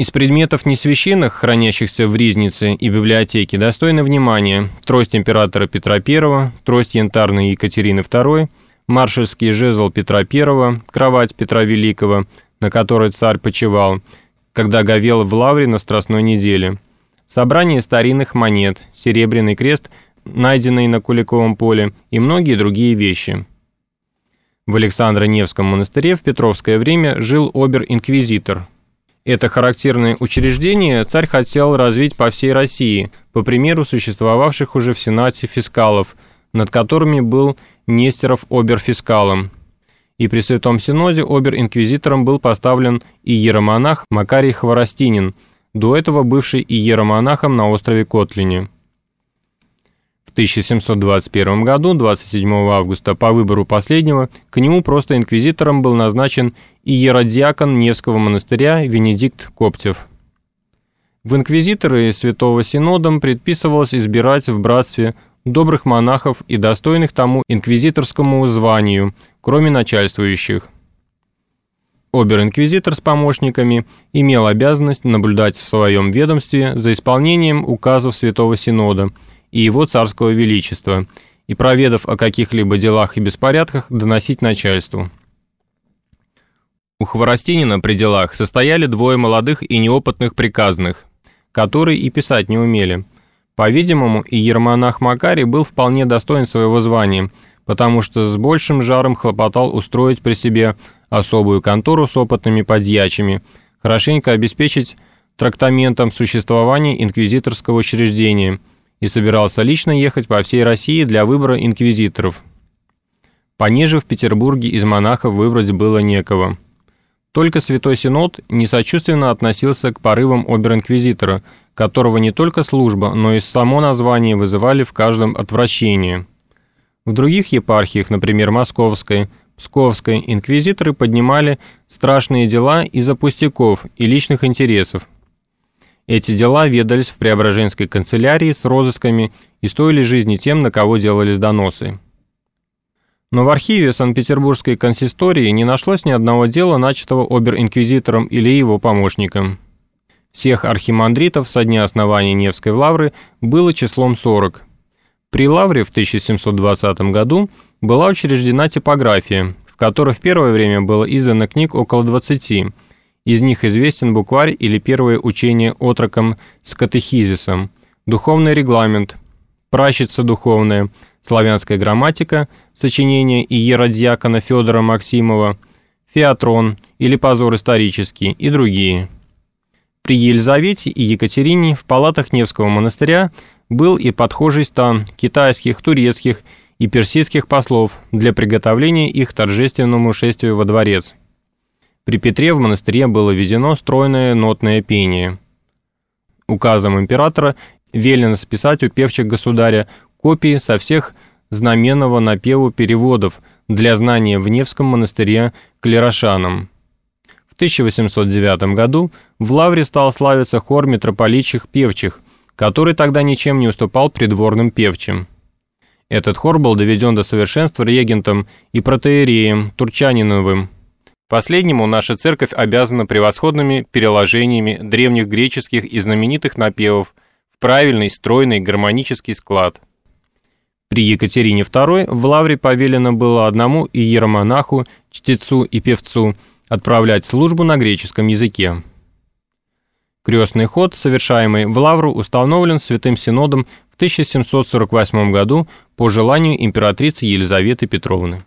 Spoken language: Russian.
Из предметов несвященных, хранящихся в ризнице и библиотеке, достойны внимания трость императора Петра I, трость янтарной Екатерины II, маршальский жезл Петра I, кровать Петра Великого, на которой царь почевал, когда говел в лавре на Страстной неделе, собрание старинных монет, серебряный крест, найденный на Куликовом поле и многие другие вещи. В Александро-Невском монастыре в Петровское время жил обер-инквизитор – это характерное учреждение царь хотел развить по всей России, по примеру существовавших уже в Сенате фискалов, над которыми был Нестеров оберфискалом. И при Святом Синоде обер-инквизитором был поставлен иеромонах Макарий Хворостинин, до этого бывший иеромонахом на острове Котлине. В 1721 году, 27 августа, по выбору последнего, к нему просто инквизитором был назначен иеродиакон Невского монастыря Венедикт Коптев. В инквизиторы Святого Синодом предписывалось избирать в братстве добрых монахов и достойных тому инквизиторскому званию, кроме начальствующих. Обер-инквизитор с помощниками имел обязанность наблюдать в своем ведомстве за исполнением указов Святого Синода – и его царского величества, и, проведав о каких-либо делах и беспорядках, доносить начальству. У Хворостинина при делах состояли двое молодых и неопытных приказных, которые и писать не умели. По-видимому, и Ермонах Макарий был вполне достоин своего звания, потому что с большим жаром хлопотал устроить при себе особую контору с опытными подьячими, хорошенько обеспечить трактаментом существования инквизиторского учреждения – и собирался лично ехать по всей России для выбора инквизиторов. Пониже в Петербурге из монахов выбрать было некого. Только Святой Синод несочувственно относился к порывам обер-инквизитора, которого не только служба, но и само название вызывали в каждом отвращение. В других епархиях, например, Московской, Псковской, инквизиторы поднимали страшные дела из-за пустяков и личных интересов, эти дела ведались в Преображенской канцелярии с розысками и стоили жизни тем, на кого делались доносы. Но в архиве Санкт-Петербургской консистории не нашлось ни одного дела, начатого обер-инквизитором или его помощником. Всех архимандритов со дня основания Невской лавры было числом 40. При лавре в 1720 году была учреждена типография, в которой в первое время было издано книг около 20, из них известен букварь или первое учение отроком с катехизисом, духовный регламент, пращица духовная, славянская грамматика, сочинение иеродьякона Федора Максимова, феатрон или позор исторический и другие. При Елизавете и Екатерине в палатах Невского монастыря был и подхожий стан китайских, турецких и персидских послов для приготовления их торжественному шествию во дворец. При Петре в монастыре было введено стройное нотное пение. Указом императора велено списать у певчих государя копии со всех знаменного напеву переводов для знания в Невском монастыре клерошанам. В 1809 году в Лавре стал славиться хор митрополитчих певчих, который тогда ничем не уступал придворным певчим. Этот хор был доведен до совершенства регентом и протеереем Турчаниновым, Последнему наша церковь обязана превосходными переложениями древних греческих и знаменитых напевов в правильный, стройный, гармонический склад. При Екатерине II в Лавре повелено было одному иеромонаху, чтецу и певцу отправлять службу на греческом языке. Крестный ход, совершаемый в Лавру, установлен Святым Синодом в 1748 году по желанию императрицы Елизаветы Петровны.